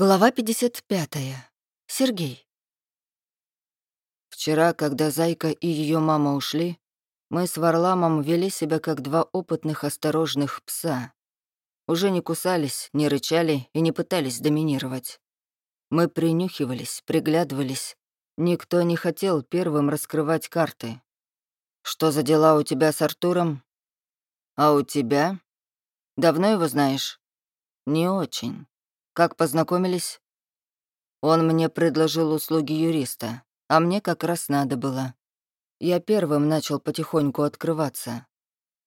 Глава 55. Сергей. Вчера, когда Зайка и ее мама ушли, мы с Варламом вели себя как два опытных осторожных пса. Уже не кусались, не рычали и не пытались доминировать. Мы принюхивались, приглядывались. Никто не хотел первым раскрывать карты. «Что за дела у тебя с Артуром?» «А у тебя? Давно его знаешь?» «Не очень». Как познакомились? Он мне предложил услуги юриста, а мне как раз надо было. Я первым начал потихоньку открываться.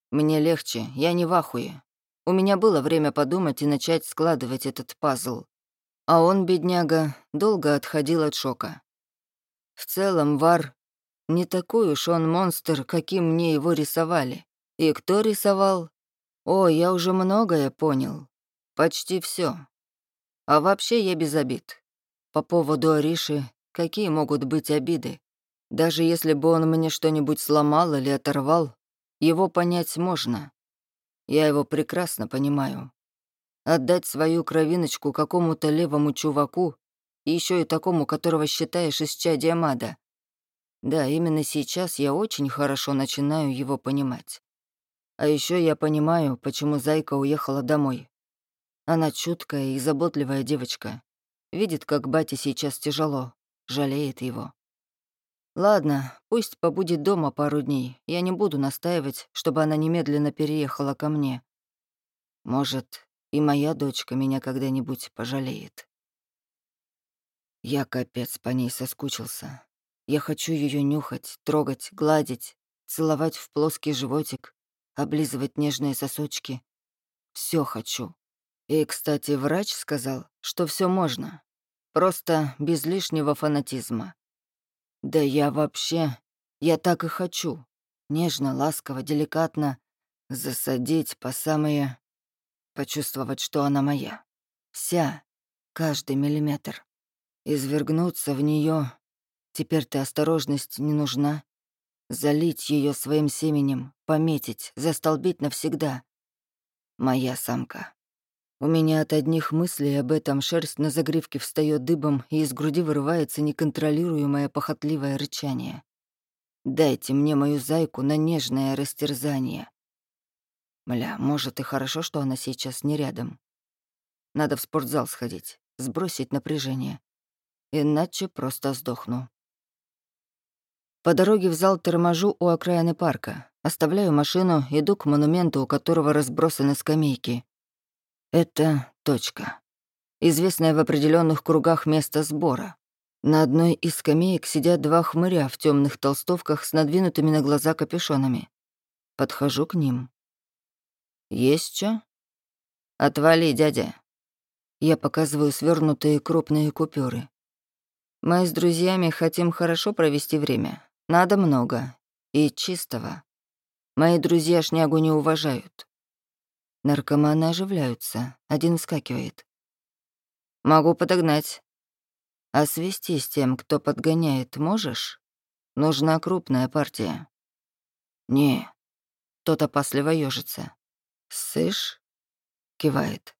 Мне легче, я не в ахуе. У меня было время подумать и начать складывать этот пазл. А он, бедняга, долго отходил от шока. В целом, Вар не такой уж он монстр, каким мне его рисовали. И кто рисовал? О, я уже многое понял. Почти все. А вообще я без обид. По поводу Ариши, какие могут быть обиды? Даже если бы он мне что-нибудь сломал или оторвал, его понять можно. Я его прекрасно понимаю. Отдать свою кровиночку какому-то левому чуваку, еще и такому, которого считаешь из чадия мада. Да, именно сейчас я очень хорошо начинаю его понимать. А еще я понимаю, почему Зайка уехала домой. Она чуткая и заботливая девочка. Видит, как батя сейчас тяжело, жалеет его. Ладно, пусть побудет дома пару дней. Я не буду настаивать, чтобы она немедленно переехала ко мне. Может, и моя дочка меня когда-нибудь пожалеет. Я капец по ней соскучился. Я хочу ее нюхать, трогать, гладить, целовать в плоский животик, облизывать нежные сосочки. Все хочу. И, кстати, врач сказал, что все можно. Просто без лишнего фанатизма. Да я вообще... Я так и хочу. Нежно, ласково, деликатно засадить по самые... Почувствовать, что она моя. Вся. Каждый миллиметр. Извергнуться в нее. Теперь-то осторожность не нужна. Залить ее своим семенем, пометить, застолбить навсегда. Моя самка. У меня от одних мыслей об этом шерсть на загривке встает дыбом, и из груди вырывается неконтролируемое похотливое рычание. «Дайте мне мою зайку на нежное растерзание». Мля, может и хорошо, что она сейчас не рядом. Надо в спортзал сходить, сбросить напряжение. Иначе просто сдохну. По дороге в зал торможу у окраины парка. Оставляю машину, иду к монументу, у которого разбросаны скамейки. Это точка. Известное в определенных кругах место сбора. На одной из скамеек сидят два хмыря в темных толстовках с надвинутыми на глаза капюшонами. Подхожу к ним. «Есть что?» «Отвали, дядя». Я показываю свернутые крупные купюры. Мы с друзьями хотим хорошо провести время. Надо много. И чистого. Мои друзья шнягу не уважают. Наркоманы оживляются. Один вскакивает. «Могу подогнать». «А свести с тем, кто подгоняет, можешь? Нужна крупная партия». «Не». Тот опасливо ёжится. «Сышь?» — кивает.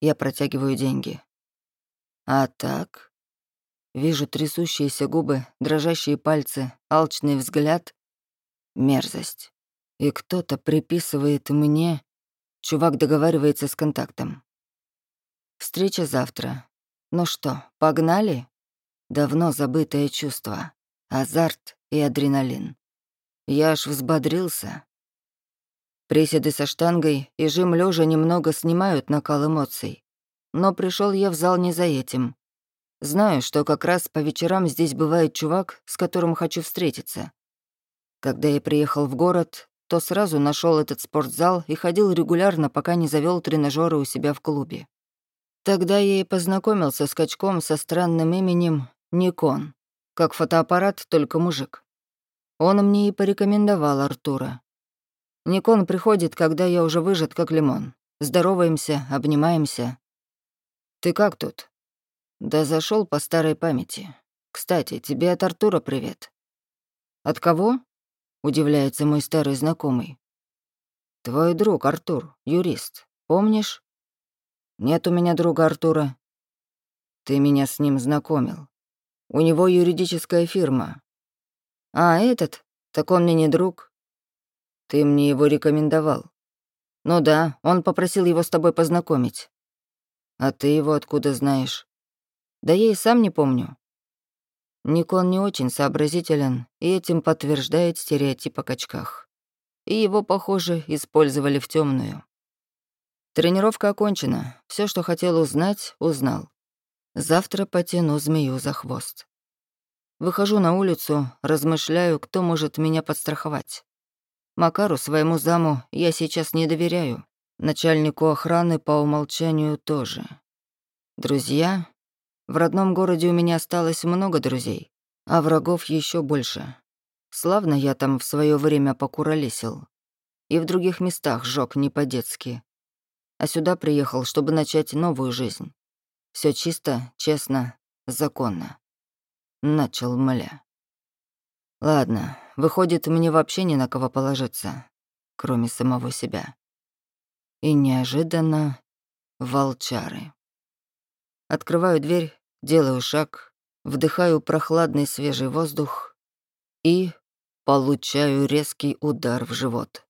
Я протягиваю деньги. «А так?» Вижу трясущиеся губы, дрожащие пальцы, алчный взгляд. Мерзость. И кто-то приписывает мне Чувак договаривается с контактом. Встреча завтра. Ну что, погнали? Давно забытое чувство. Азарт и адреналин. Я аж взбодрился. Приседы со штангой и жим лежа немного снимают накал эмоций. Но пришел я в зал не за этим. Знаю, что как раз по вечерам здесь бывает чувак, с которым хочу встретиться. Когда я приехал в город, то сразу нашел этот спортзал и ходил регулярно, пока не завел тренажеры у себя в клубе. Тогда я и познакомился с качком со странным именем Никон, как фотоаппарат, только мужик. Он мне и порекомендовал Артура. Никон приходит, когда я уже выжат, как лимон. Здороваемся, обнимаемся. «Ты как тут?» «Да зашел по старой памяти. Кстати, тебе от Артура привет». «От кого?» — удивляется мой старый знакомый. «Твой друг Артур, юрист, помнишь?» «Нет у меня друга Артура». Ты меня с ним знакомил. У него юридическая фирма. А этот? Так он мне не друг. Ты мне его рекомендовал. Ну да, он попросил его с тобой познакомить. А ты его откуда знаешь? Да я и сам не помню. Никон не очень сообразителен и этим подтверждает стереотип о качках. И его, похоже, использовали в темную. Тренировка окончена. Все, что хотел узнать, узнал. Завтра потяну змею за хвост. Выхожу на улицу, размышляю, кто может меня подстраховать. Макару, своему заму, я сейчас не доверяю. Начальнику охраны по умолчанию тоже. Друзья? В родном городе у меня осталось много друзей, а врагов еще больше. Славно я там в свое время покуролесил. И в других местах жёг не по-детски. А сюда приехал, чтобы начать новую жизнь. Все чисто, честно, законно. Начал мля. Ладно, выходит, мне вообще не на кого положиться, кроме самого себя. И неожиданно волчары. Открываю дверь, делаю шаг, вдыхаю прохладный свежий воздух и получаю резкий удар в живот.